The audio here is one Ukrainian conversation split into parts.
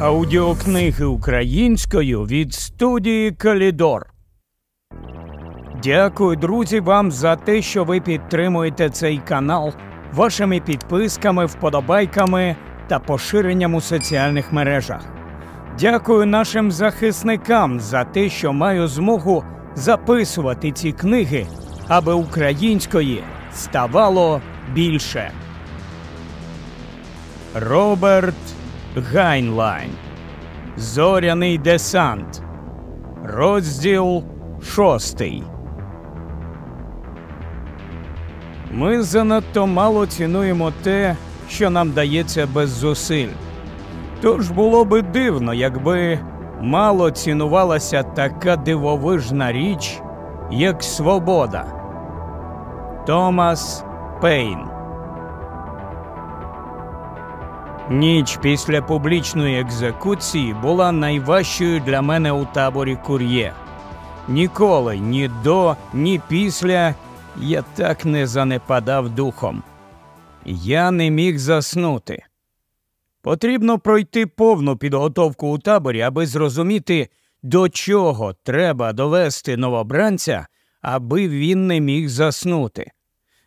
Аудіокниги українською від студії Калідор. Дякую, друзі, вам за те, що ви підтримуєте цей канал вашими підписками, вподобайками та поширенням у соціальних мережах. Дякую нашим захисникам за те, що маю змогу записувати ці книги, аби української ставало більше. Роберт Гайнлайн. Зоряний десант. Розділ шостий. Ми занадто мало цінуємо те, що нам дається без зусиль. Тож було би дивно, якби мало цінувалася така дивовижна річ, як свобода. Томас Пейн Ніч після публічної екзекуції була найважчою для мене у таборі кур'є. Ніколи ні до, ні після я так не занепадав духом. Я не міг заснути. Потрібно пройти повну підготовку у таборі, аби зрозуміти, до чого треба довести новобранця, аби він не міг заснути.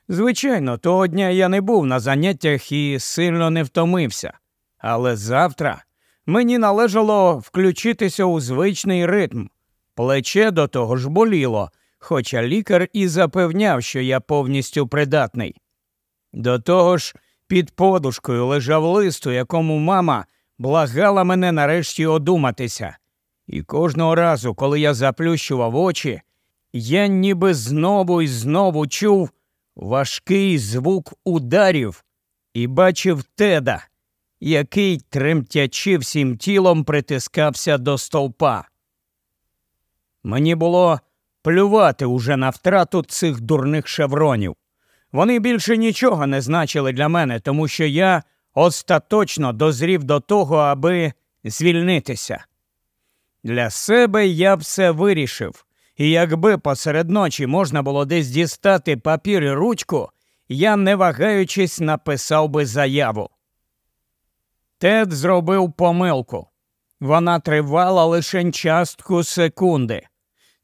Звичайно, того дня я не був на заняттях і сильно не втомився, але завтра мені належало включитися у звичний ритм. Плече до того ж боліло, хоча лікар і запевняв, що я повністю придатний. До того ж, під подушкою лежав лист, у якому мама благала мене нарешті одуматися. І кожного разу, коли я заплющував очі, я ніби знову і знову чув важкий звук ударів і бачив теда, який, тремтячи всім тілом, притискався до стовпа. Мені було плювати уже на втрату цих дурних шевронів. Вони більше нічого не значили для мене, тому що я остаточно дозрів до того, аби звільнитися. Для себе я все вирішив, і якби посеред ночі можна було десь дістати папір і ручку, я, не вагаючись, написав би заяву. Тед зробив помилку. Вона тривала лише частку секунди.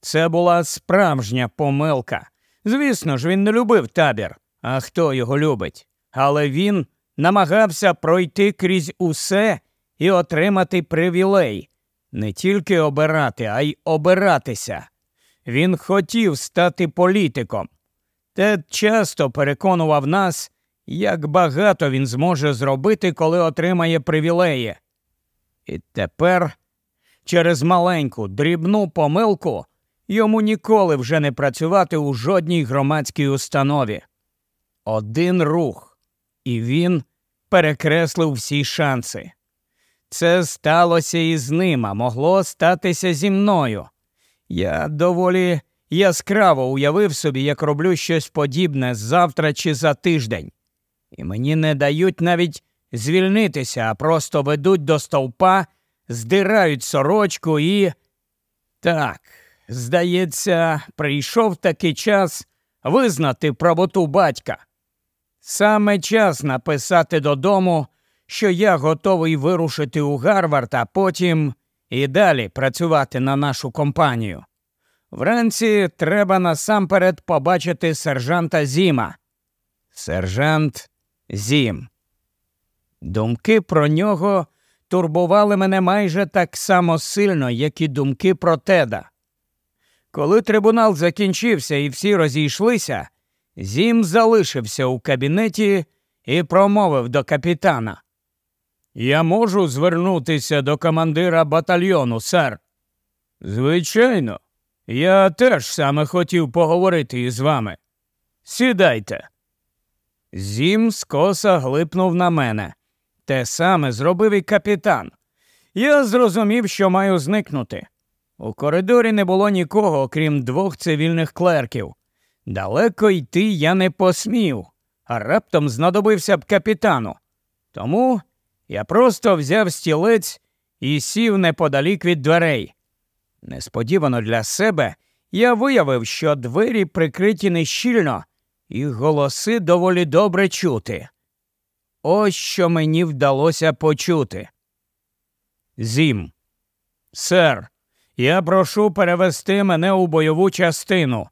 Це була справжня помилка. Звісно ж, він не любив табір, а хто його любить. Але він намагався пройти крізь усе і отримати привілей, не тільки обирати, а й обиратися. Він хотів стати політиком. Тед часто переконував нас, як багато він зможе зробити, коли отримає привілеї. І тепер, через маленьку дрібну помилку, йому ніколи вже не працювати у жодній громадській установі. Один рух, і він перекреслив всі шанси. Це сталося і з ним, а могло статися зі мною. Я доволі яскраво уявив собі, як роблю щось подібне завтра чи за тиждень, і мені не дають навіть звільнитися, а просто ведуть до стовпа, здирають сорочку і. Так, здається, прийшов такий час визнати правоту батька. Саме час написати додому, що я готовий вирушити у Гарвард, а потім і далі працювати на нашу компанію. Вранці треба насамперед побачити сержанта Зіма. Сержант Зім. Думки про нього турбували мене майже так само сильно, як і думки про теда. Коли трибунал закінчився і всі розійшлися, Зім залишився у кабінеті і промовив до капітана. Я можу звернутися до командира батальйону, сер. Звичайно, я теж саме хотів поговорити із вами. Сідайте. Зім скоса глипнув на мене. Те саме зробив і капітан. Я зрозумів, що маю зникнути. У коридорі не було нікого, окрім двох цивільних клерків. Далеко йти я не посмів, а раптом знадобився б капітану. Тому я просто взяв стілець і сів неподалік від дверей. Несподівано для себе я виявив, що двері прикриті нещільно, і голоси доволі добре чути. Ось що мені вдалося почути. Зім. Сер, я прошу перевести мене у бойову частину.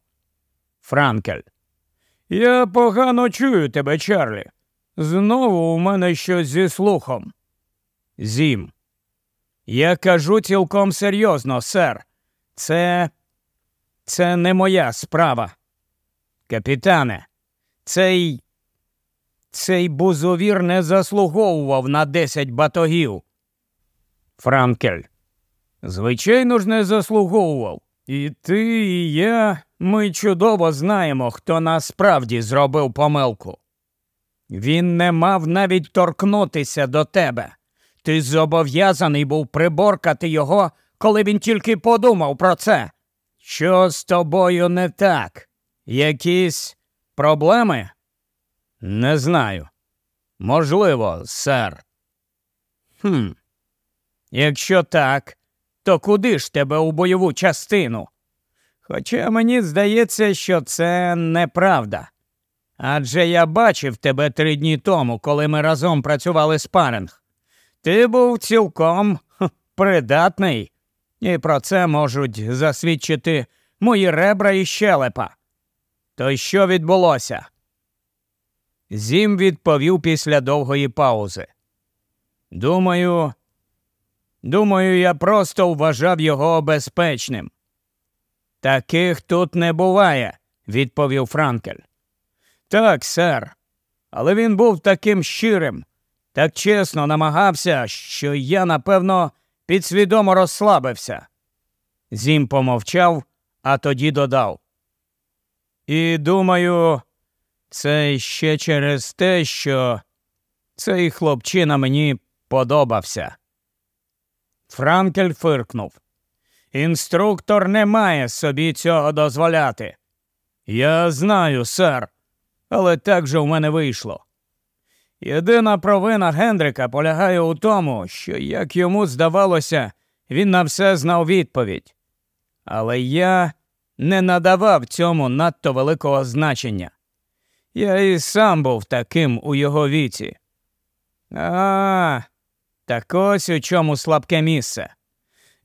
Франкель. Я погано чую тебе, Чарлі. Знову у мене щось зі слухом. Зім. Я кажу цілком серйозно, сер. Це. Це не моя справа. Капітане, цей. Цей бузовір не заслуговував на десять батогів. Франкель. Звичайно ж, не заслуговував. І ти, і я, ми чудово знаємо, хто насправді зробив помилку. Він не мав навіть торкнутися до тебе. Ти зобов'язаний був приборкати його, коли він тільки подумав про це. Що з тобою не так? Якісь проблеми? Не знаю. Можливо, сер. Хм. Якщо так, то куди ж тебе у бойову частину? Хоча мені здається, що це неправда. Адже я бачив тебе три дні тому, коли ми разом працювали спаринг. Ти був цілком придатний, і про це можуть засвідчити мої ребра і щелепа. То що відбулося? Зім відповів після довгої паузи. Думаю, думаю, я просто вважав його безпечним. Таких тут не буває, відповів Франкель. Так, сер, але він був таким щирим, так чесно намагався, що я, напевно, підсвідомо розслабився. Зім помовчав, а тоді додав. І думаю, це ще через те, що цей хлопчина мені подобався. Франкель фиркнув. Інструктор не має собі цього дозволяти. Я знаю, сер, але так же в мене вийшло. Єдина провина Гендрика полягає у тому, що, як йому здавалося, він на все знав відповідь. Але я не надавав цьому надто великого значення. Я і сам був таким у його віці. А, так ось у чому слабке місце.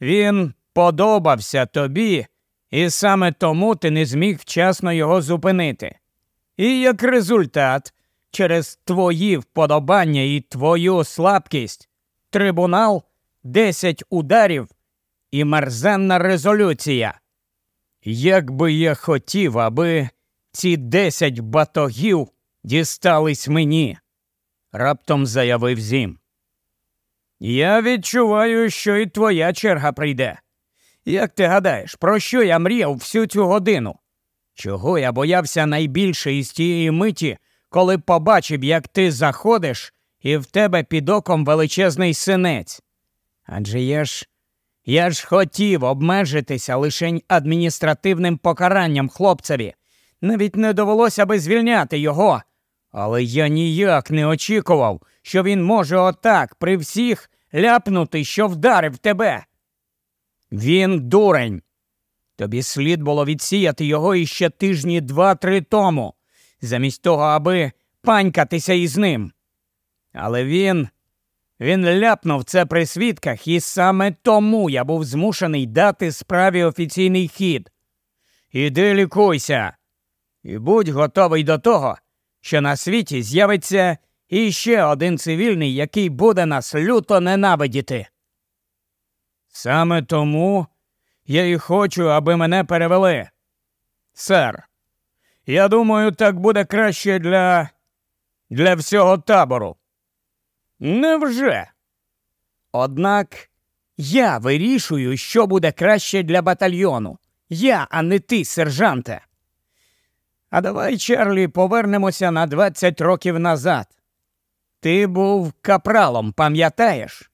Він подобався тобі, і саме тому ти не зміг вчасно його зупинити. І як результат, через твої вподобання і твою слабкість, трибунал, десять ударів і мерзенна резолюція. Як би я хотів, аби ці десять батогів дістались мені, раптом заявив Зім. Я відчуваю, що і твоя черга прийде. Як ти гадаєш, про що я мріяв всю цю годину? Чого я боявся найбільше із тієї миті, коли побачив, як ти заходиш, і в тебе під оком величезний синець? Адже я ж я ж хотів обмежитися лише адміністративним покаранням хлопцеві. Навіть не довелося би звільняти його. Але я ніяк не очікував, що він може отак при всіх ляпнути, що вдарив тебе. Він дурень. Тобі слід було відсіяти його іще тижні два-три тому, замість того, аби панькатися із ним. Але він він ляпнув це при свідках, і саме тому я був змушений дати справі офіційний хід. Іди лікуйся, і будь готовий до того, що на світі з'явиться іще один цивільний, який буде нас люто ненавидіти. Саме тому я і хочу, аби мене перевели. Сер, я думаю, так буде краще для, для всього табору. Невже? Однак я вирішую, що буде краще для батальйону. Я, а не ти, сержанте. А давай, Чарлі, повернемося на 20 років назад. Ти був капралом, пам'ятаєш?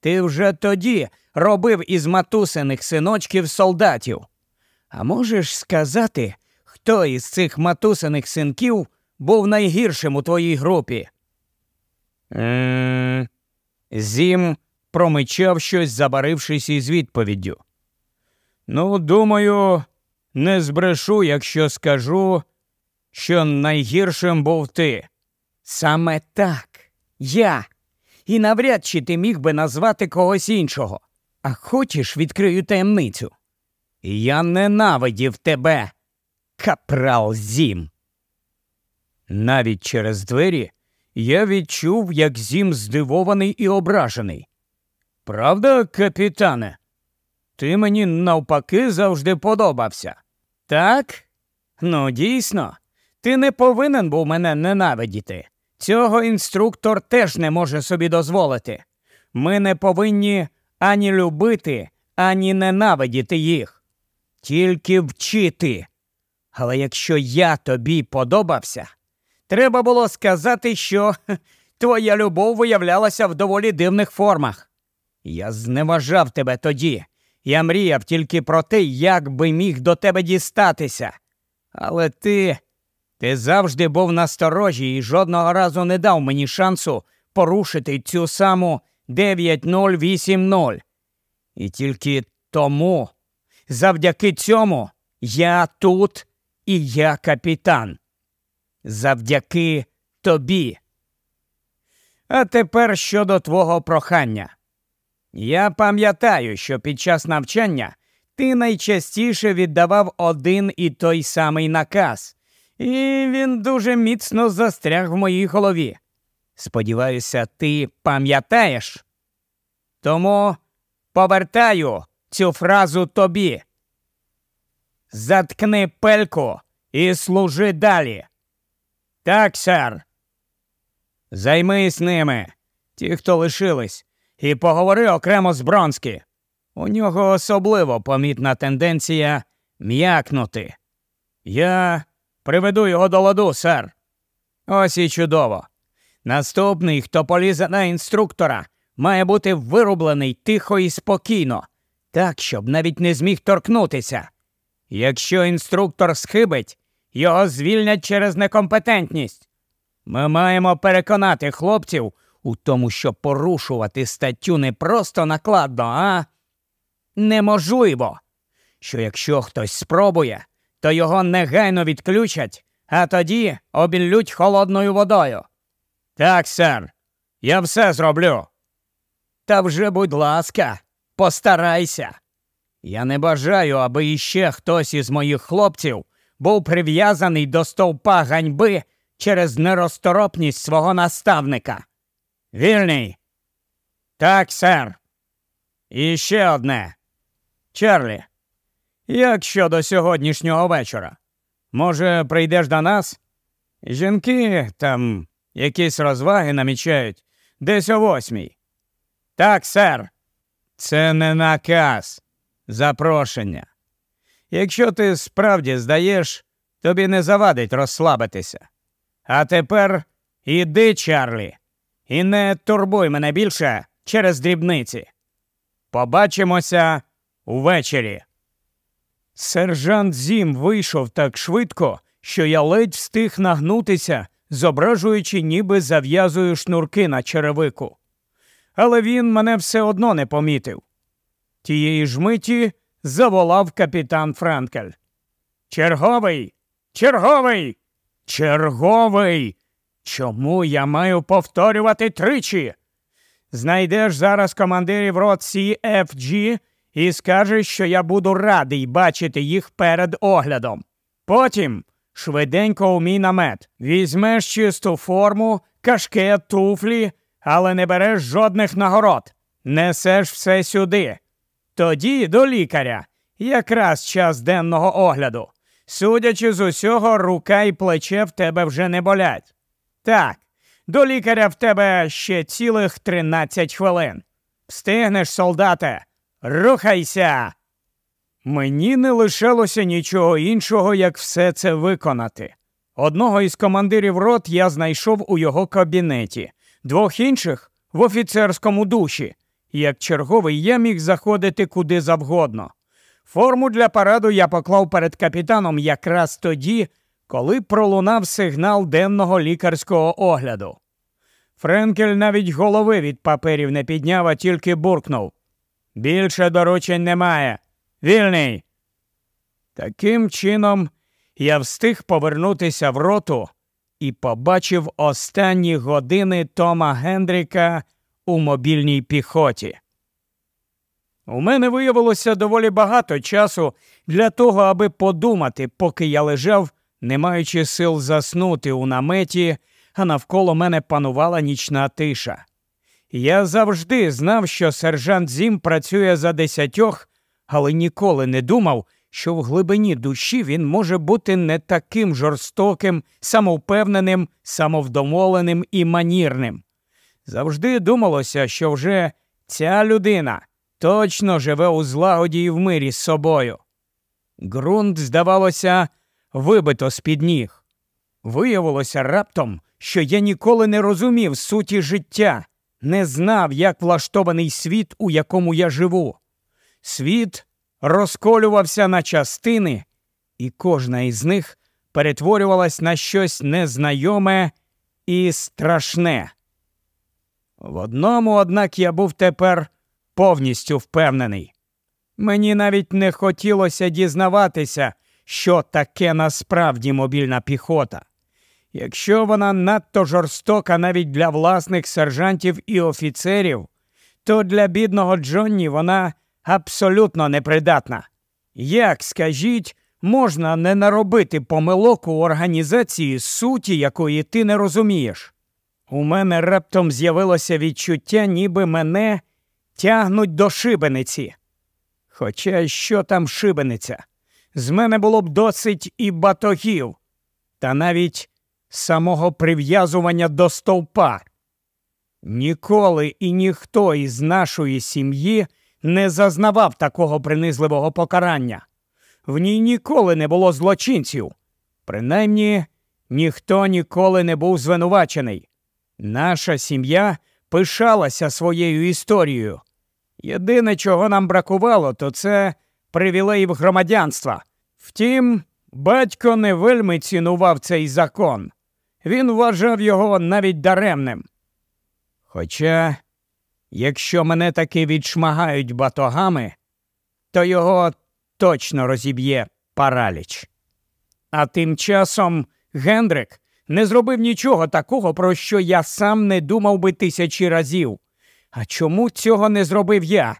Ти вже тоді робив із матусиних синочків солдатів. А можеш сказати, хто із цих матусиних синків був найгіршим у твоїй групі? Е, Зім промичав щось, забарившись із відповіддю. Ну, думаю, не збрешу, якщо скажу, що найгіршим був ти. Саме так, я. і навряд чи ти міг би назвати когось іншого. А хочеш, відкрию таємницю? Я ненавидів тебе, капрал Зім. Навіть через двері я відчув, як Зім здивований і ображений. Правда, капітане? Ти мені навпаки завжди подобався. Так? Ну, дійсно, ти не повинен був мене ненавидіти. Цього інструктор теж не може собі дозволити. Ми не повинні ані любити, ані ненавидіти їх, тільки вчити. Але якщо я тобі подобався, треба було сказати, що твоя любов виявлялася в доволі дивних формах. Я зневажав тебе тоді. Я мріяв тільки про те, як би міг до тебе дістатися. Але ти ти завжди був насторожі і жодного разу не дав мені шансу порушити цю саму 9080. І тільки тому, завдяки цьому, я тут і я капітан. Завдяки тобі. А тепер щодо твого прохання. Я пам'ятаю, що під час навчання ти найчастіше віддавав один і той самий наказ, і він дуже міцно застряг в моїй голові. Сподіваюся, ти пам'ятаєш? Тому повертаю цю фразу тобі. Заткни пельку і служи далі. Так, сер. Займись ними, ті, хто лишились, і поговори окремо з Бронські. У нього особливо помітна тенденція м'якнути. Я приведу його до ладу, сер. Ось і чудово. Наступний, хто полізе на інструктора, має бути вирублений тихо і спокійно, так, щоб навіть не зміг торкнутися. Якщо інструктор схибить, його звільнять через некомпетентність. Ми маємо переконати хлопців у тому, що порушувати статтю не просто накладно, а неможливо. Що якщо хтось спробує, то його негайно відключать, а тоді обіллють холодною водою. Так, сер, я все зроблю. Та вже, будь ласка, постарайся. Я не бажаю, аби іще хтось із моїх хлопців був прив'язаний до стовпа ганьби через нерозторопність свого наставника. Вільний. Так, сер. І ще одне. Чарлі, як щодо сьогоднішнього вечора? Може, прийдеш до нас? Жінки там якісь розваги намічають десь о восьмій. Так, сер. Це не наказ, запрошення. Якщо ти справді здаєш, тобі не завадить розслабитися. А тепер іди, Чарлі, і не турбуй мене більше через дрібниці. Побачимося увечері. Сержант Зім вийшов так швидко, що я ледь встиг нагнутися, зображуючи, ніби зав'язую шнурки на черевику. Але він мене все одно не помітив. Тієї ж миті заволав капітан Франкель. Черговий, черговий, черговий. Чому я маю повторювати тричі? Знайдеш зараз командирів рот CFG і скажеш, що я буду радий бачити їх перед оглядом. Потім швиденько у мій намет візьмеш чисту форму, кашкет, туфлі, але не береш жодних нагород. Несеш все сюди. Тоді до лікаря, якраз час денного огляду. Судячи з усього, рука і плече в тебе вже не болять. Так, до лікаря в тебе ще цілих тринадцять хвилин. Встигнеш, солдате, рухайся. Мені не лишалося нічого іншого, як все це виконати. Одного із командирів рот я знайшов у його кабінеті, двох інших в офіцерському душі. Як черговий я міг заходити куди завгодно. Форму для параду я поклав перед капітаном якраз тоді, коли пролунав сигнал денного лікарського огляду. Френкель навіть голови від паперів не підняв, а тільки буркнув. Більше доручень немає. Вільний. Таким чином я встиг повернутися в роту і побачив останні години Тома Гендріка у мобільній піхоті. У мене виявилося доволі багато часу для того, аби подумати, поки я лежав, не маючи сил заснути у наметі, а навколо мене панувала нічна тиша. Я завжди знав, що сержант Зім працює за десятьох, але ніколи не думав, що в глибині душі він може бути не таким жорстоким, самовпевненим, самовдоволеним і манірним. Завжди думалося, що вже ця людина точно живе у злагоді і в мирі з собою. Ґрунт, здавалося, вибито з під ніг. Виявилося раптом, що я ніколи не розумів суті життя, не знав, як влаштований світ, у якому я живу. Світ розколювався на частини, і кожна із них перетворювалась на щось незнайоме і страшне. В одному, однак, я був тепер повністю впевнений. Мені навіть не хотілося дізнаватися, що таке насправді мобільна піхота. Якщо вона надто жорстока навіть для власних сержантів і офіцерів, то для бідного Джонні вона абсолютно непридатна. Як, скажіть, можна не наробити помилок у організації суті, якої ти не розумієш? У мене раптом з'явилося відчуття, ніби мене тягнуть до шибениці. Хоча що там шибениця? З мене було б досить і батогів, та навіть самого прив'язування до стовпа. Ніколи і ніхто із нашої сім'ї не зазнавав такого принизливого покарання. В ній ніколи не було злочинців. Принаймні, ніхто ніколи не був звинувачений. Наша сім'я пишалася своєю історією. Єдине, чого нам бракувало, то це привілеїв громадянства. Втім, батько не вельми цінував цей закон. Він вважав його навіть даремним. Хоча, якщо мене таки відшмагають батогами, то його точно розіб'є параліч. А тим часом Гендрик не зробив нічого такого, про що я сам не думав би тисячі разів. А чому цього не зробив я?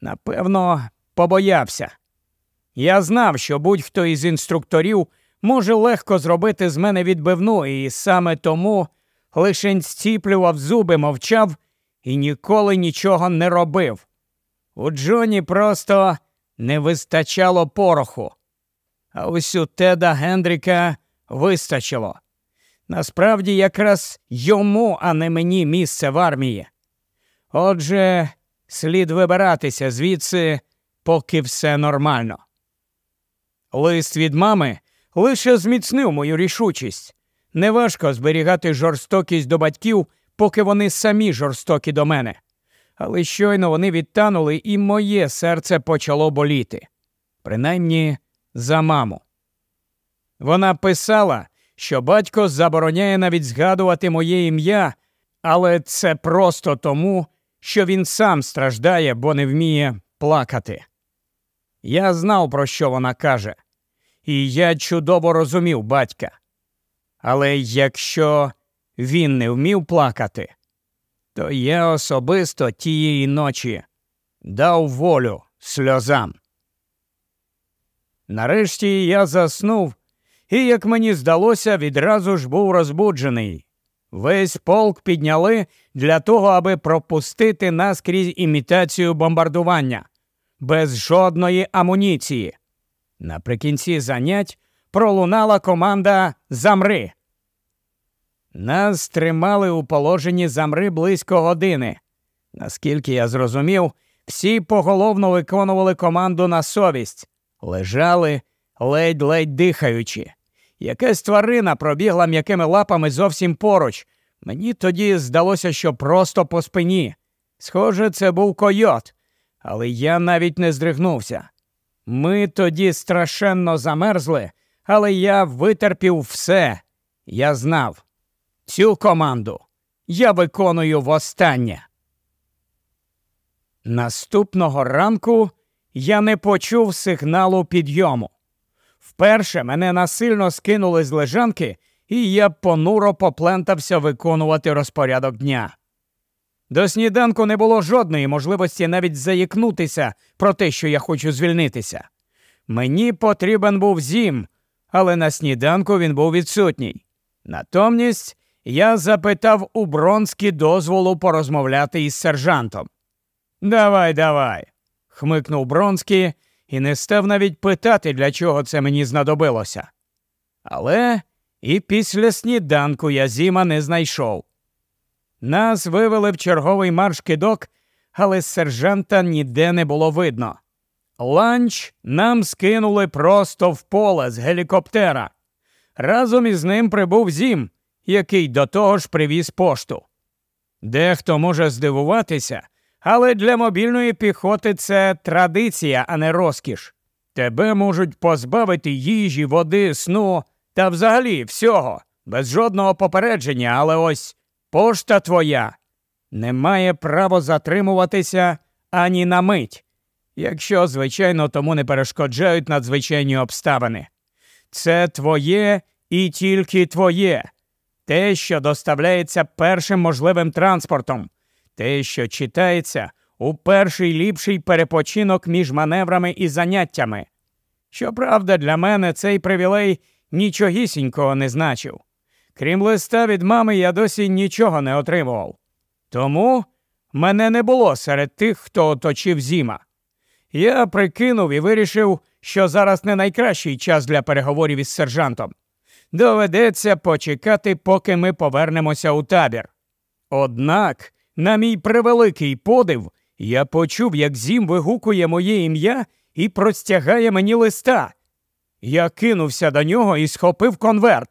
Напевно, побоявся. Я знав, що будь-хто із інструкторів може легко зробити з мене відбивну, і саме тому лише зціплював зуби, мовчав і ніколи нічого не робив. У Джоні просто не вистачало пороху. А ось у Теда Гендріка вистачило. Насправді, якраз йому, а не мені місце в армії. Отже, слід вибиратися звідси, поки все нормально. Лист від мами лише зміцнив мою рішучість. Неважко зберігати жорстокість до батьків, поки вони самі жорстокі до мене. Але щойно вони відтанули, і моє серце почало боліти. Принаймні за маму. Вона писала, що батько забороняє навіть згадувати моє ім'я, але це просто тому, що він сам страждає, бо не вміє плакати. Я знав, про що вона каже, і я чудово розумів батька. Але якщо він не вмів плакати, то я особисто тієї ночі дав волю сльозам. Нарешті я заснув і, як мені здалося, відразу ж був розбуджений. Весь полк підняли для того, аби пропустити наскрізь імітацію бомбардування без жодної амуніції. Наприкінці занять пролунала команда Замри. Нас тримали у положенні замри близько години. Наскільки я зрозумів, всі поголовно виконували команду на совість, лежали ледь-ледь дихаючи. Якась тварина пробігла м'якими лапами зовсім поруч. Мені тоді здалося, що просто по спині. Схоже, це був койот, але я навіть не здригнувся. Ми тоді страшенно замерзли, але я витерпів все. Я знав. Цю команду я виконую востаннє. Наступного ранку я не почув сигналу підйому. Вперше мене насильно скинули з лежанки, і я понуро поплентався виконувати розпорядок дня. До сніданку не було жодної можливості навіть заїкнутися про те, що я хочу звільнитися. Мені потрібен був зім, але на сніданку він був відсутній. Натомість я запитав у Бронські дозволу порозмовляти із сержантом. Давай, давай, хмикнув Бронський і не став навіть питати, для чого це мені знадобилося. Але і після сніданку я зіма не знайшов. Нас вивели в черговий марш кидок, але сержанта ніде не було видно. Ланч нам скинули просто в поле з гелікоптера. Разом із ним прибув Зім, який до того ж привіз пошту. Дехто може здивуватися, але для мобільної піхоти це традиція, а не розкіш. Тебе можуть позбавити їжі, води, сну та взагалі всього, без жодного попередження, але ось пошта твоя не має права затримуватися ані на мить, якщо, звичайно, тому не перешкоджають надзвичайні обставини. Це твоє і тільки твоє, те, що доставляється першим можливим транспортом, те, що читається у перший ліпший перепочинок між маневрами і заняттями. Щоправда, для мене цей привілей нічогісінького не значив. Крім листа від мами, я досі нічого не отримував. Тому мене не було серед тих, хто оточив зіма. Я прикинув і вирішив, що зараз не найкращий час для переговорів із сержантом. Доведеться почекати, поки ми повернемося у табір. Однак, на мій превеликий подив, я почув, як Зім вигукує моє ім'я і простягає мені листа. Я кинувся до нього і схопив конверт.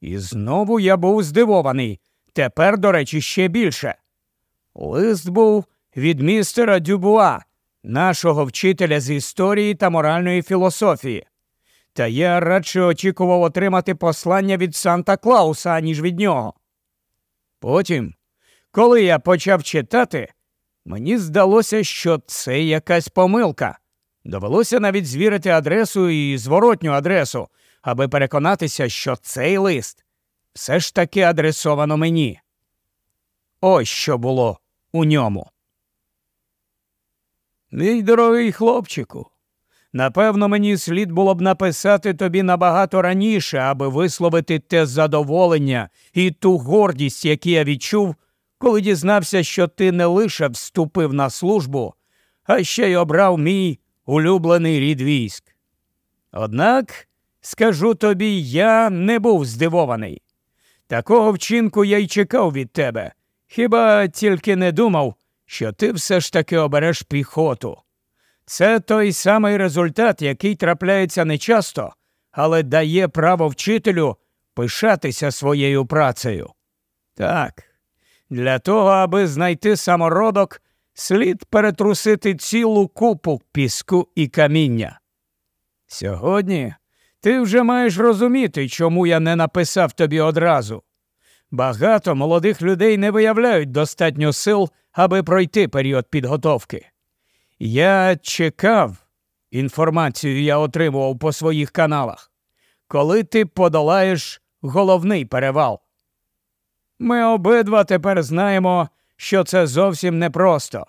І знову я був здивований. Тепер, до речі, ще більше. Лист був від містера Дюбуа, нашого вчителя з історії та моральної філософії. Та я радше очікував отримати послання від Санта Клауса, аніж від нього. Потім, коли я почав читати, мені здалося, що це якась помилка. Довелося навіть звірити адресу і зворотню адресу, аби переконатися, що цей лист все ж таки адресовано мені. Ось що було у ньому. Мій дорогий хлопчику, напевно, мені слід було б написати тобі набагато раніше, аби висловити те задоволення і ту гордість, які я відчув, коли дізнався, що ти не лише вступив на службу, а ще й обрав мій улюблений рід військ. Однак, скажу тобі, я не був здивований. Такого вчинку я й чекав від тебе, хіба тільки не думав, що ти все ж таки обереш піхоту. Це той самий результат, який трапляється нечасто, але дає право вчителю пишатися своєю працею. Так, для того, аби знайти самородок, слід перетрусити цілу купу піску і каміння. Сьогодні ти вже маєш розуміти, чому я не написав тобі одразу. Багато молодих людей не виявляють достатньо сил, аби пройти період підготовки. Я чекав, інформацію я отримував по своїх каналах, коли ти подолаєш головний перевал. Ми обидва тепер знаємо, що це зовсім непросто.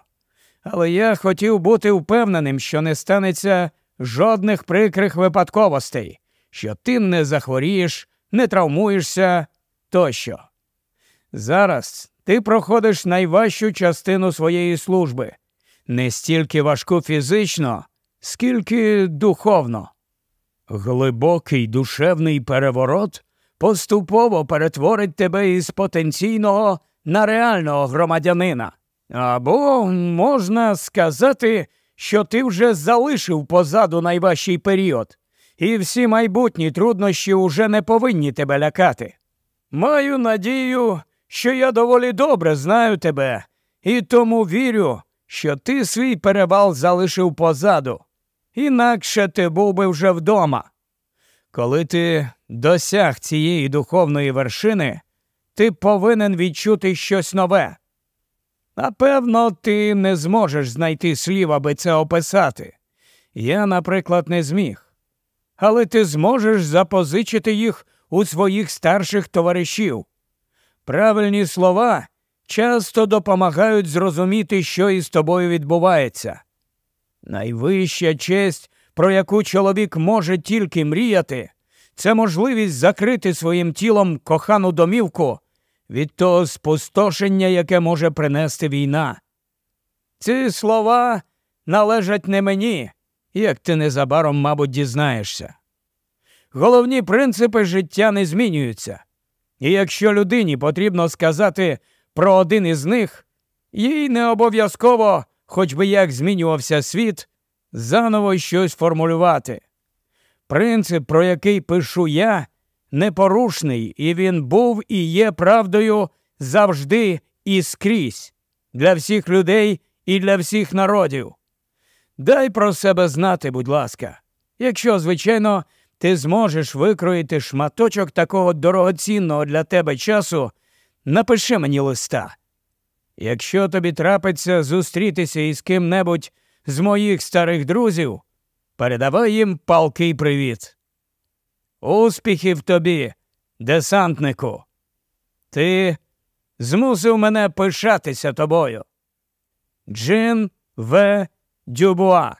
Але я хотів бути впевненим, що не станеться жодних прикрих випадковостей, що ти не захворієш, не травмуєшся тощо. Зараз ти проходиш найважчу частину своєї служби, не стільки важку фізично, скільки духовно. Глибокий душевний переворот поступово перетворить тебе із потенційного на реального громадянина. Або можна сказати, що ти вже залишив позаду найважчий період, і всі майбутні труднощі уже не повинні тебе лякати. Маю надію, що я доволі добре знаю тебе, і тому вірю, що ти свій перевал залишив позаду, інакше ти був би вже вдома. Коли ти досяг цієї духовної вершини, ти повинен відчути щось нове. Напевно, ти не зможеш знайти слів, аби це описати. Я, наприклад, не зміг. Але ти зможеш запозичити їх у своїх старших товаришів. Правильні слова часто допомагають зрозуміти, що із тобою відбувається. Найвища честь, про яку чоловік може тільки мріяти, це можливість закрити своїм тілом кохану домівку від того спустошення, яке може принести війна. Ці слова належать не мені, як ти незабаром, мабуть, дізнаєшся. Головні принципи життя не змінюються, і якщо людині потрібно сказати про один із них, їй не обов'язково, хоч би як змінювався світ, заново щось формулювати. Принцип, про який пишу я, непорушний, і він був і є правдою завжди і скрізь для всіх людей і для всіх народів. Дай про себе знати, будь ласка, якщо, звичайно, ти зможеш викроїти шматочок такого дорогоцінного для тебе часу, напиши мені листа. Якщо тобі трапиться зустрітися із ким-небудь з моїх старих друзів, передавай їм палкий привіт. Успіхів тобі, десантнику. Ти змусив мене пишатися тобою. Джин В. Дюбуа,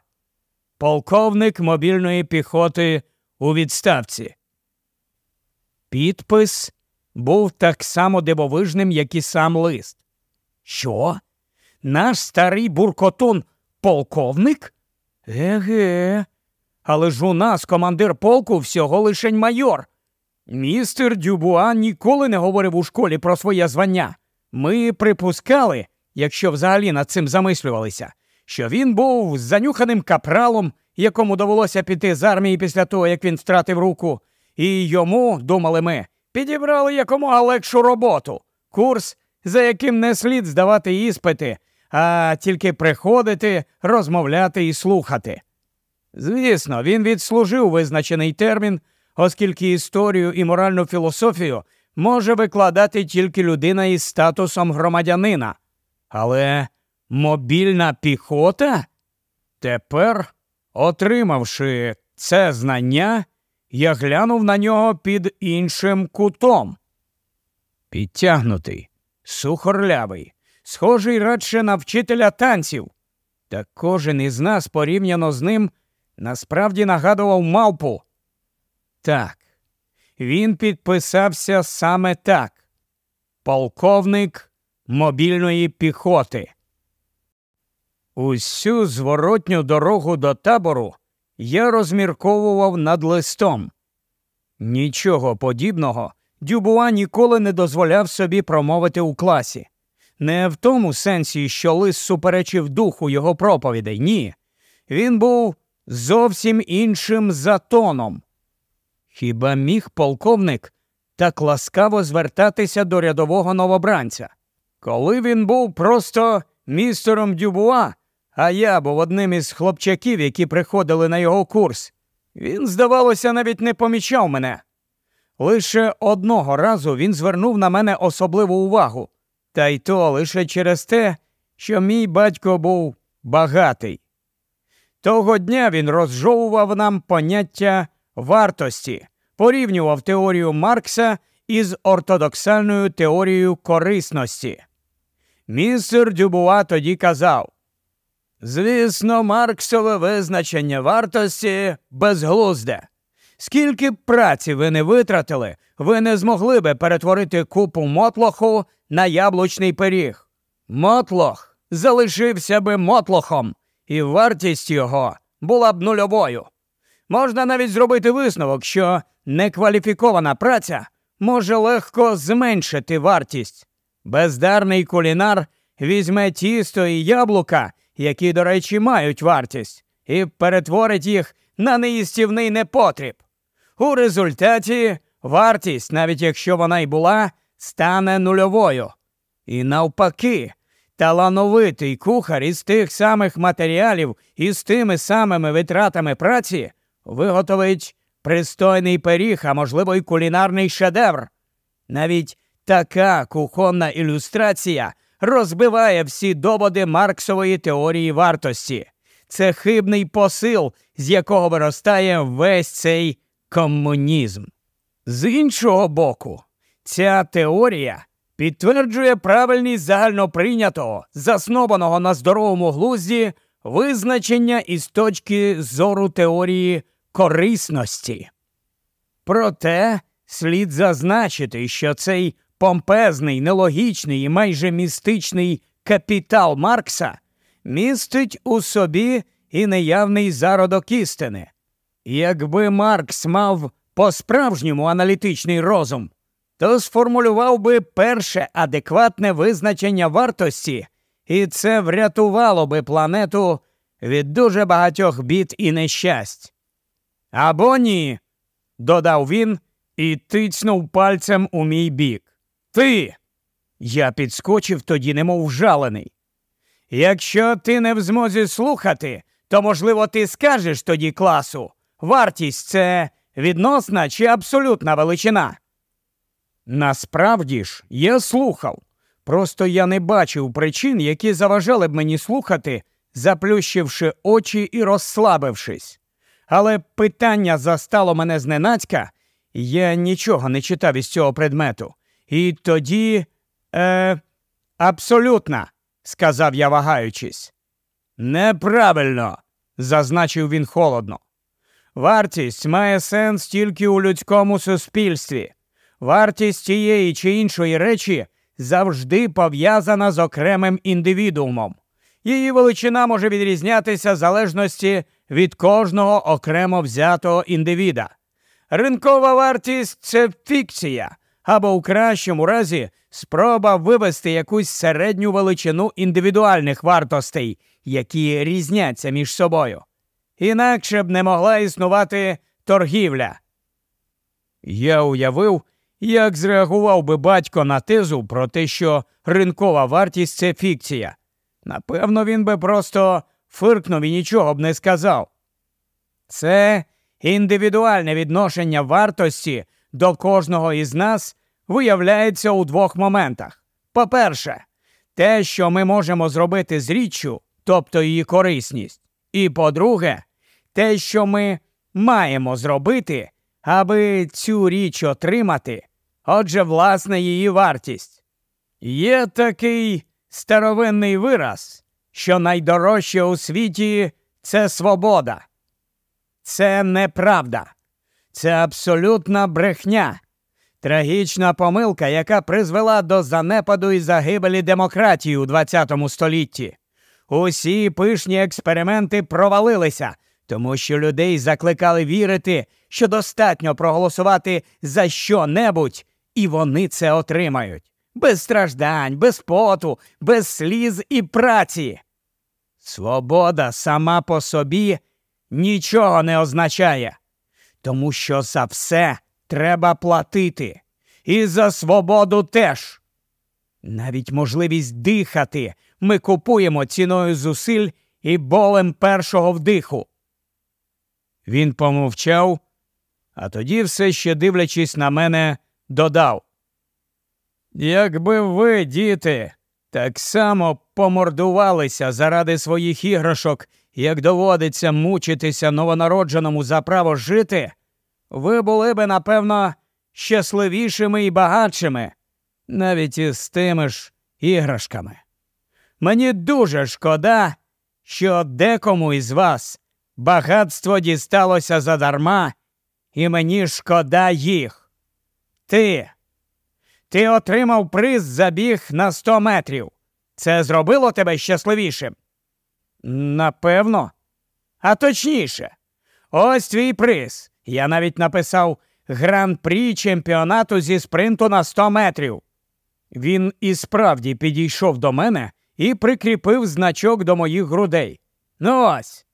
полковник мобільної піхоти у відставці. Підпис був так само дивовижним, як і сам лист. Що? Наш старий буркотун полковник? Еге. Але ж у нас командир полку всього лишень майор. Містер Дюбуа ніколи не говорив у школі про своє звання. Ми припускали, якщо взагалі над цим замислювалися, що він був занюханим капралом, якому довелося піти з армії після того, як він втратив руку, і йому, думали ми, підібрали якомога легшу роботу, курс, за яким не слід здавати іспити, а тільки приходити, розмовляти і слухати. Звісно, він відслужив визначений термін, оскільки історію і моральну філософію може викладати тільки людина із статусом громадянина. Але мобільна піхота? Тепер, отримавши це знання, я глянув на нього під іншим кутом. Підтягнутий, сухорлявий, схожий радше на вчителя танців. Та кожен із нас порівняно з ним насправді нагадував мавпу. Так, він підписався саме так. Полковник мобільної піхоти. Усю зворотню дорогу до табору я розмірковував над листом. Нічого подібного Дюбуа ніколи не дозволяв собі промовити у класі. Не в тому сенсі, що лист суперечив духу його проповідей, ні. Він був зовсім іншим затоном. Хіба міг полковник так ласкаво звертатися до рядового новобранця? Коли він був просто містером Дюбуа, а я був одним із хлопчаків, які приходили на його курс, він, здавалося, навіть не помічав мене. Лише одного разу він звернув на мене особливу увагу, та й то лише через те, що мій батько був багатий. Того дня він розжовував нам поняття вартості, порівнював теорію Маркса із ортодоксальною теорією корисності. Містер Дюбуа тоді казав Звісно, Марксове визначення вартості безглузде. Скільки б праці ви не витратили, ви не змогли би перетворити купу мотлоху на яблучний пиріг. Мотлох залишився би мотлохом, і вартість його була б нульовою. Можна навіть зробити висновок, що некваліфікована праця може легко зменшити вартість. Бездарний кулінар візьме тісто і яблука, які, до речі, мають вартість, і перетворить їх на неїстівний непотріб. У результаті вартість, навіть якщо вона й була, стане нульовою. І навпаки, талановитий кухар із тих самих матеріалів і з тими самими витратами праці виготовить пристойний пиріг, а можливо, й кулінарний шедевр. Навіть така кухонна ілюстрація розбиває всі доводи Марксової теорії вартості. Це хибний посил, з якого виростає весь цей комунізм. З іншого боку, ця теорія підтверджує правильність загальноприйнятого, заснованого на здоровому глузді визначення із точки зору теорії корисності. Проте слід зазначити, що цей помпезний, нелогічний і майже містичний капітал Маркса містить у собі і неявний зародок істини. Якби Маркс мав по справжньому аналітичний розум, то сформулював би перше адекватне визначення вартості, і це врятувало би планету від дуже багатьох бід і нещасть. Або ні, додав він і тицнув пальцем у мій бік. Ти. Я підскочив тоді, немов вжалений. Якщо ти не в змозі слухати, то, можливо, ти скажеш тоді класу. Вартість це відносна чи абсолютна величина. Насправді ж, я слухав. Просто я не бачив причин, які заважали б мені слухати, заплющивши очі і розслабившись. Але питання застало мене зненацька, я нічого не читав із цього предмету. І тоді. е, Абсолютна, сказав я, вагаючись. Неправильно, зазначив він холодно. Вартість має сенс тільки у людському суспільстві. Вартість тієї чи іншої речі завжди пов'язана з окремим індивідуумом. Її величина може відрізнятися в залежності від кожного окремо взятого індивіда. Ринкова вартість це фікція, або у кращому разі спроба вивести якусь середню величину індивідуальних вартостей, які різняться між собою. Інакше б не могла існувати торгівля. Я уявив, як зреагував би батько на тезу про те, що ринкова вартість це фікція. Напевно, він би просто фиркнув і нічого б не сказав. Це індивідуальне відношення вартості до кожного із нас виявляється у двох моментах. По-перше, те, що ми можемо зробити з річчю, тобто її корисність. І по-друге, те, що ми маємо зробити, аби цю річ отримати, отже, власне, її вартість. Є такий старовинний вираз, що найдорожче у світі це свобода. Це неправда, це абсолютна брехня, трагічна помилка, яка призвела до занепаду і загибелі демократії у ХХ столітті. Усі пишні експерименти провалилися, тому що людей закликали вірити, що достатньо проголосувати за що-небудь, і вони це отримають. Без страждань, без поту, без сліз і праці. Свобода сама по собі нічого не означає, тому що за все треба платити. І за свободу теж. Навіть можливість дихати ми купуємо ціною зусиль і болем першого вдиху. Він помовчав, а тоді, все ще дивлячись на мене, додав. Якби ви, діти, так само помордувалися заради своїх іграшок, як доводиться мучитися новонародженому за право жити, ви були би, напевно, щасливішими і багатшими, навіть із тими ж іграшками. Мені дуже шкода, що декому із вас багатство дісталося задарма, і мені шкода їх. Ти. Ти отримав приз за біг на 100 метрів. Це зробило тебе щасливішим? Напевно. А точніше, ось твій приз. Я навіть написав гран-прі чемпіонату зі спринту на 100 метрів. Він і справді підійшов до мене і прикріпив значок до моїх грудей. Ну ось,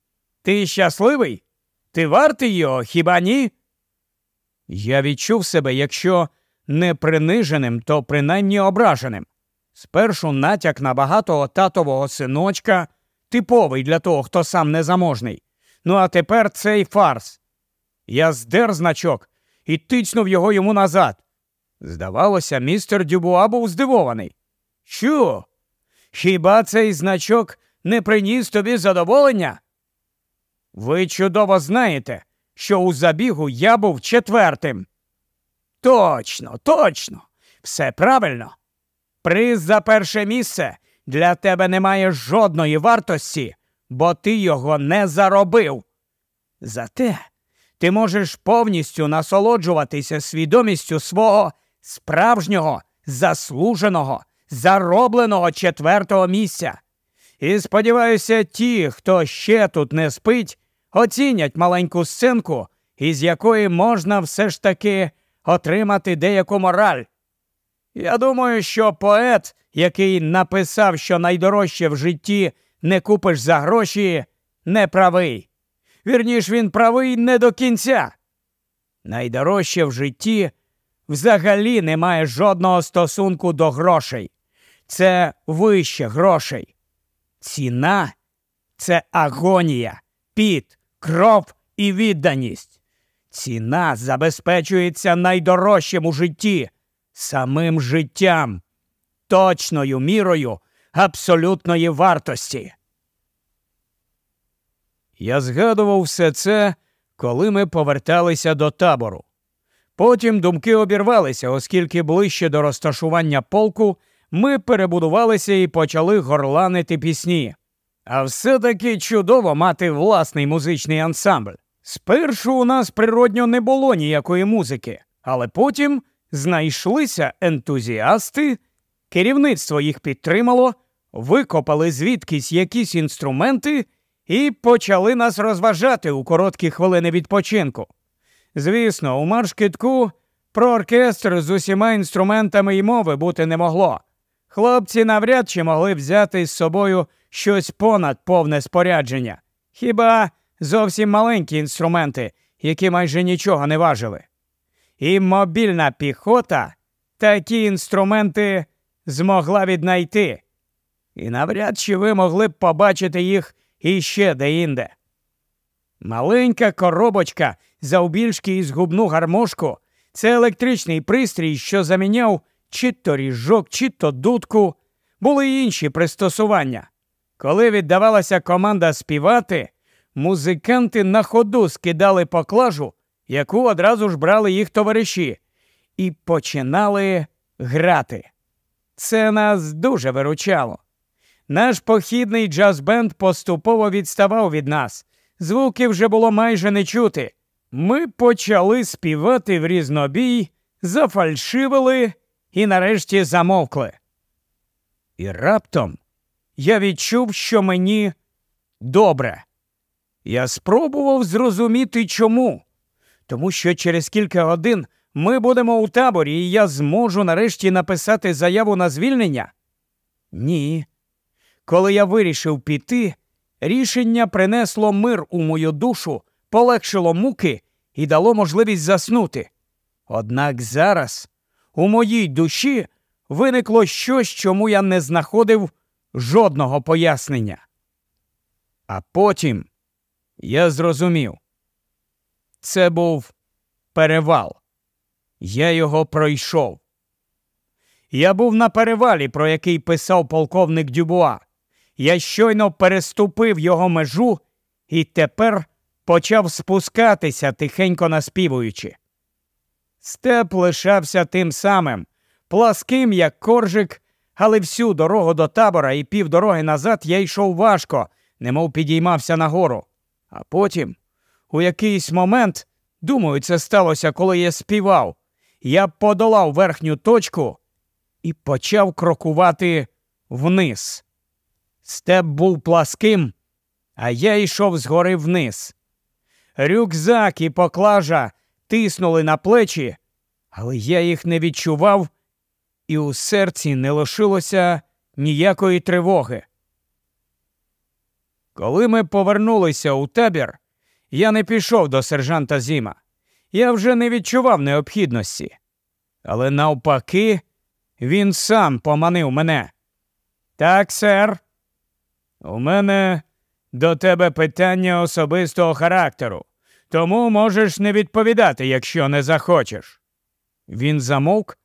ти щасливий? Ти вартий його, хіба ні? Я відчув себе, якщо не приниженим, то принаймні ображеним. Спершу натяк на багатого татового синочка, типовий для того, хто сам незаможний. Ну а тепер цей фарс. Я здер значок і тицнув його йому назад. Здавалося, містер Дюбуа був здивований. Що? Хіба цей значок не приніс тобі задоволення? Ви чудово знаєте, що у забігу я був четвертим. Точно, точно, все правильно. Приз за перше місце для тебе не має жодної вартості, бо ти його не заробив. Зате ти можеш повністю насолоджуватися свідомістю свого справжнього, заслуженого, заробленого четвертого місця. І сподіваюся, ті, хто ще тут не спить, оцінять маленьку сценку, із якої можна все ж таки отримати деяку мораль. Я думаю, що поет, який написав, що найдорожче в житті не купиш за гроші, не правий. Вірніш, він правий не до кінця. Найдорожче в житті взагалі не має жодного стосунку до грошей. Це вище грошей. Ціна це агонія, піт, кров і відданість. Ціна забезпечується найдорожчим у житті, самим життям, точною мірою абсолютної вартості. Я згадував все це, коли ми поверталися до табору. Потім думки обірвалися, оскільки ближче до розташування полку ми перебудувалися і почали горланити пісні. А все таки чудово мати власний музичний ансамбль. Спершу у нас природньо не було ніякої музики, але потім знайшлися ентузіасти, керівництво їх підтримало, викопали звідкись якісь інструменти і почали нас розважати у короткі хвилини відпочинку. Звісно, у марш-китку про оркестр з усіма інструментами і мови бути не могло. Хлопці навряд чи могли взяти з собою щось понад повне спорядження, хіба зовсім маленькі інструменти, які майже нічого не важили. І мобільна піхота такі інструменти змогла віднайти. І навряд чи ви могли б побачити їх іще деінде. Маленька коробочка завбільшки із губну гармошку це електричний пристрій, що заміняв чи то ріжок, чи то дудку, були й інші пристосування. Коли віддавалася команда співати, музиканти на ходу скидали поклажу, яку одразу ж брали їх товариші, і починали грати. Це нас дуже виручало. Наш похідний джаз-бенд поступово відставав від нас. Звуки вже було майже не чути. Ми почали співати в різнобій, зафальшивили і нарешті замовкли. І раптом я відчув, що мені добре. Я спробував зрозуміти чому. Тому що через кілька годин ми будемо у таборі, і я зможу нарешті написати заяву на звільнення? Ні. Коли я вирішив піти, рішення принесло мир у мою душу, полегшило муки і дало можливість заснути. Однак зараз у моїй душі виникло щось, чому я не знаходив жодного пояснення. А потім я зрозумів, це був перевал. Я його пройшов. Я був на перевалі, про який писав полковник Дюбуа. Я щойно переступив його межу і тепер почав спускатися, тихенько наспівуючи. Степ лишався тим самим, пласким, як коржик, але всю дорогу до табора і півдороги назад я йшов важко, немов підіймався нагору. А потім, у якийсь момент, думаю, це сталося, коли я співав, я подолав верхню точку і почав крокувати вниз. Степ був пласким, а я йшов згори вниз. Рюкзак і поклажа тиснули на плечі, але я їх не відчував, і у серці не лишилося ніякої тривоги. Коли ми повернулися у табір, я не пішов до сержанта Зіма. Я вже не відчував необхідності. Але навпаки, він сам поманив мене. Так, сер, у мене до тебе питання особистого характеру, тому можеш не відповідати, якщо не захочеш. Він замовк,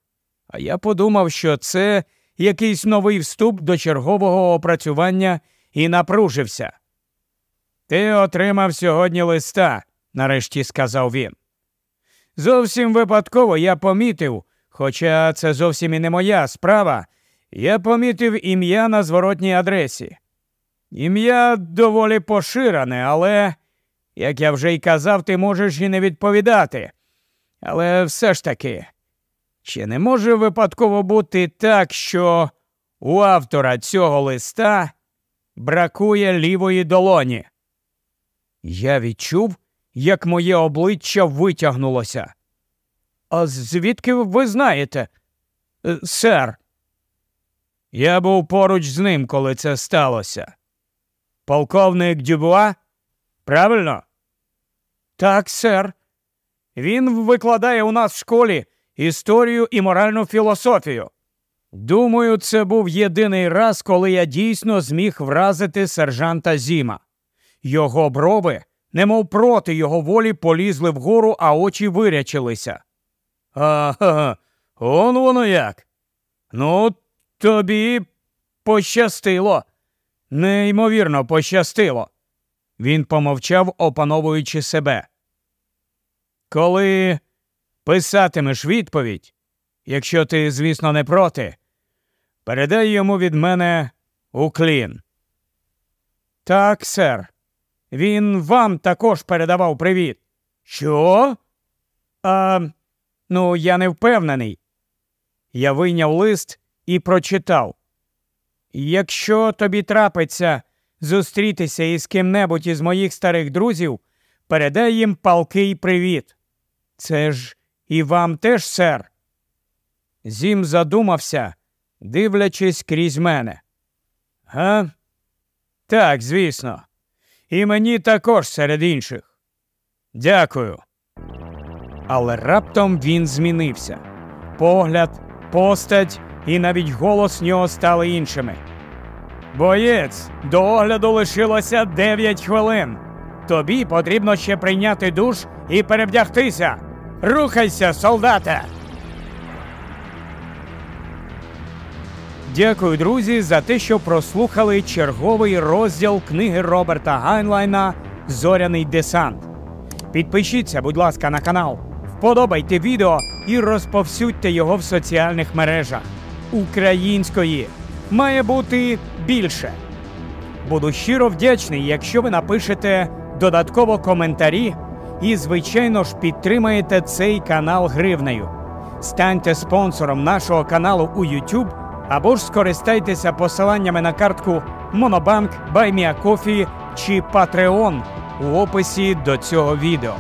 а я подумав, що це якийсь новий вступ до чергового опрацювання і напружився. Ти отримав сьогодні листа, нарешті сказав він. Зовсім випадково я помітив, хоча це зовсім і не моя справа, я помітив ім'я на зворотній адресі. Ім'я доволі поширене, але, як я вже й казав, ти можеш і не відповідати. Але все ж таки, чи не може випадково бути так, що у автора цього листа бракує лівої долоні? Я відчув, як моє обличчя витягнулося. А звідки ви знаєте? «Е, сер? Я був поруч з ним, коли це сталося. Полковник Дюбуа? Правильно? Так, сер. Він викладає у нас в школі історію і моральну філософію. Думаю, це був єдиний раз, коли я дійсно зміг вразити сержанта Зіма. Його брови, немов проти його волі, полізли вгору, а очі вирячилися. Ага, он воно як. Ну, тобі пощастило. Неймовірно, пощастило. Він помовчав, опановуючи себе. Коли писатимеш відповідь, якщо ти, звісно, не проти, передай йому від мене уклін. Так, сер. Він вам також передавав привіт. Що? А, ну, я не впевнений. Я вийняв лист і прочитав. Якщо тобі трапиться зустрітися із ким-небудь із моїх старих друзів, передай їм палкий привіт. Це ж і вам теж, сер. Зім задумався, дивлячись крізь мене. Га? Так, звісно. І мені також серед інших. Дякую. Але раптом він змінився. Погляд, постать і навіть голос нього стали іншими. Боєць, до огляду лишилося 9 хвилин. Тобі потрібно ще прийняти душ і перевдягтися. Рухайся, солдата! Дякую, друзі, за те, що прослухали черговий розділ книги Роберта Гайнлайна Зоряний десант. Підпишіться, будь ласка, на канал, вподобайте відео і розповсюдьте його в соціальних мережах. Української має бути більше. Буду щиро вдячний, якщо ви напишете додатково коментарі і, звичайно ж, підтримаєте цей канал гривнею. Станьте спонсором нашого каналу у YouTube або ж скористайтеся посиланнями на картку Monobank, BuyMeACoffee чи Patreon у описі до цього відео.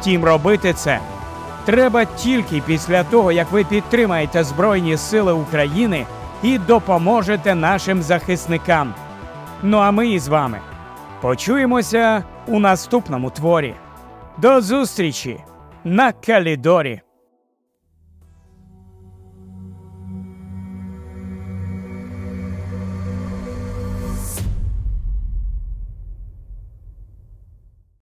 Втім, робити це треба тільки після того, як ви підтримаєте Збройні Сили України і допоможете нашим захисникам. Ну а ми із вами почуємося у наступному творі. До зустрічі на Калідорі!